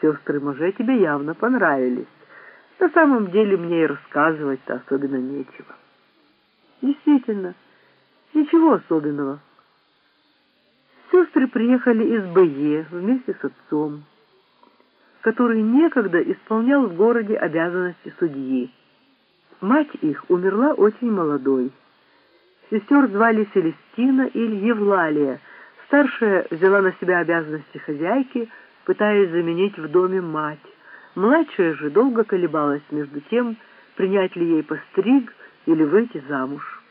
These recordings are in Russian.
Сестры Може тебе явно понравились. На самом деле мне и рассказывать-то особенно нечего. Действительно, ничего особенного. Сестры приехали из Б.Е. вместе с отцом, который некогда исполнял в городе обязанности судьи. Мать их умерла очень молодой. Сестер звали Селестина или Евлалия. Старшая взяла на себя обязанности хозяйки, пытаясь заменить в доме мать. Младшая же долго колебалась между тем, принять ли ей постриг или выйти замуж.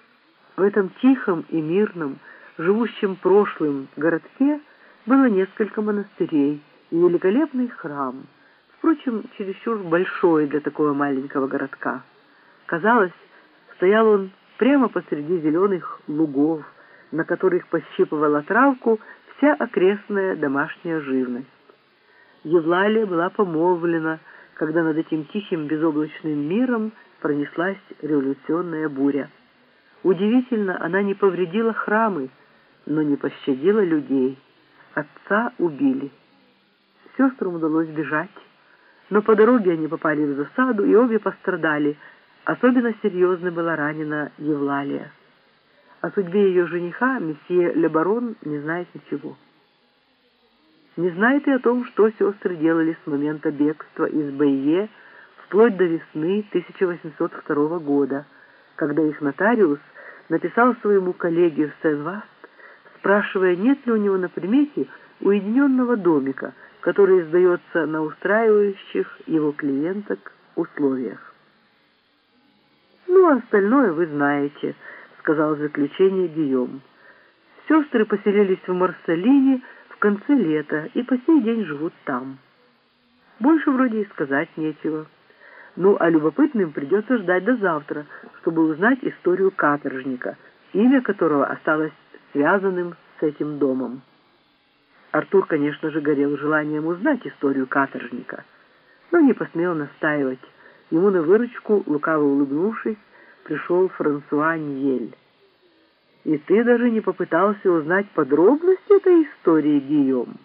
В этом тихом и мирном, живущем прошлым городке было несколько монастырей и великолепный храм, впрочем, чересчур большой для такого маленького городка. Казалось, стоял он прямо посреди зеленых лугов, на которых пощипывала травку вся окрестная домашняя живность. Евлалия была помолвлена, когда над этим тихим безоблачным миром пронеслась революционная буря. Удивительно, она не повредила храмы, но не пощадила людей. Отца убили. Сестрам удалось бежать, но по дороге они попали в засаду, и обе пострадали. Особенно серьезно была ранена Евлалия. О судьбе ее жениха месье Лебарон не знает ничего. Не знает и о том, что сестры делали с момента бегства из Б.Е. вплоть до весны 1802 года, когда их нотариус написал своему коллеге в Сен-Васт, спрашивая, нет ли у него на примете уединенного домика, который сдается на устраивающих его клиенток условиях. «Ну, а остальное вы знаете», — сказал в заключение Гийом. Сестры поселились в Марселине конце лета и по сей день живут там. Больше вроде и сказать нечего. Ну, а любопытным придется ждать до завтра, чтобы узнать историю каторжника, имя которого осталось связанным с этим домом. Артур, конечно же, горел желанием узнать историю каторжника, но не посмел настаивать. Ему на выручку, лукаво улыбнувшись, пришел Франсуа Ньель. «И ты даже не попытался узнать подробности этой истории, Гийом.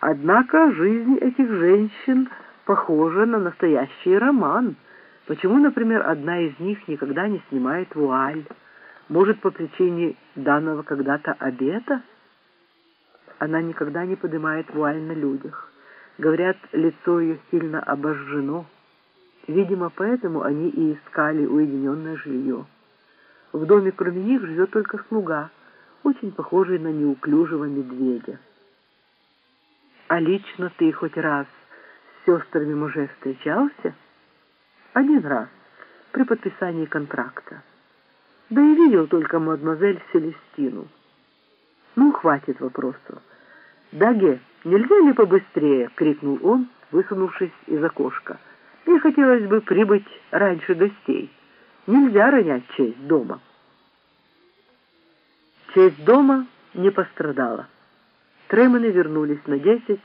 Однако жизнь этих женщин похожа на настоящий роман. Почему, например, одна из них никогда не снимает вуаль? Может, по причине данного когда-то обета? Она никогда не поднимает вуаль на людях. Говорят, лицо ее сильно обожжено». Видимо, поэтому они и искали уединенное жилье. В доме кроме них живет только слуга, очень похожий на неуклюжего медведя. А лично ты хоть раз с сестрами мужей встречался? Один раз, при подписании контракта. Да и видел только мадемуазель Селестину. Ну, хватит вопросов. «Даге, нельзя ли побыстрее?» — крикнул он, высунувшись из окошка — мне хотелось бы прибыть раньше гостей. Нельзя ронять честь дома. Честь дома не пострадала. Тремены вернулись на 10-20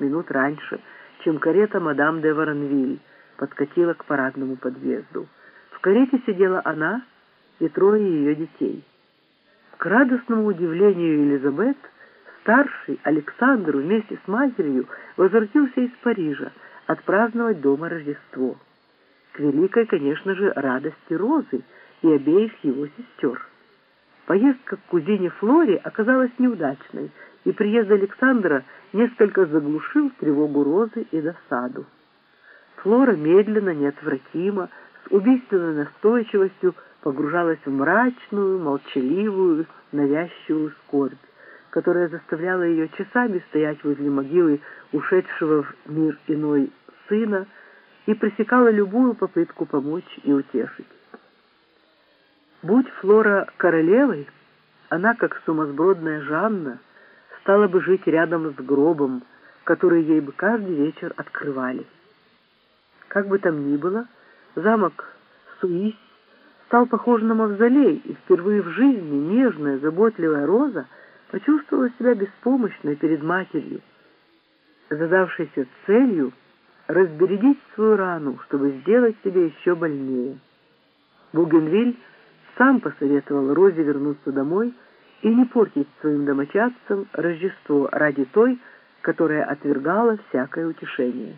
минут раньше, чем карета мадам де Воронвиль подкатила к парадному подъезду. В карете сидела она и трое ее детей. К радостному удивлению Елизабет, старший Александр вместе с матерью возвратился из Парижа, отпраздновать дома Рождество. К великой, конечно же, радости Розы и обеих его сестер. Поездка к кузине Флоре оказалась неудачной, и приезд Александра несколько заглушил тревогу Розы и досаду. Флора медленно, неотвратимо, с убийственной настойчивостью погружалась в мрачную, молчаливую, навязчивую скорбь которая заставляла ее часами стоять возле могилы ушедшего в мир иной сына и пресекала любую попытку помочь и утешить. Будь Флора королевой, она, как сумасбродная Жанна, стала бы жить рядом с гробом, который ей бы каждый вечер открывали. Как бы там ни было, замок Суис стал похож на мавзолей, и впервые в жизни нежная, заботливая Роза — почувствовала себя беспомощной перед матерью, задавшейся целью разбередить свою рану, чтобы сделать себе еще больнее. Бугенвиль сам посоветовал Розе вернуться домой и не портить своим домочадцам Рождество ради той, которая отвергала всякое утешение.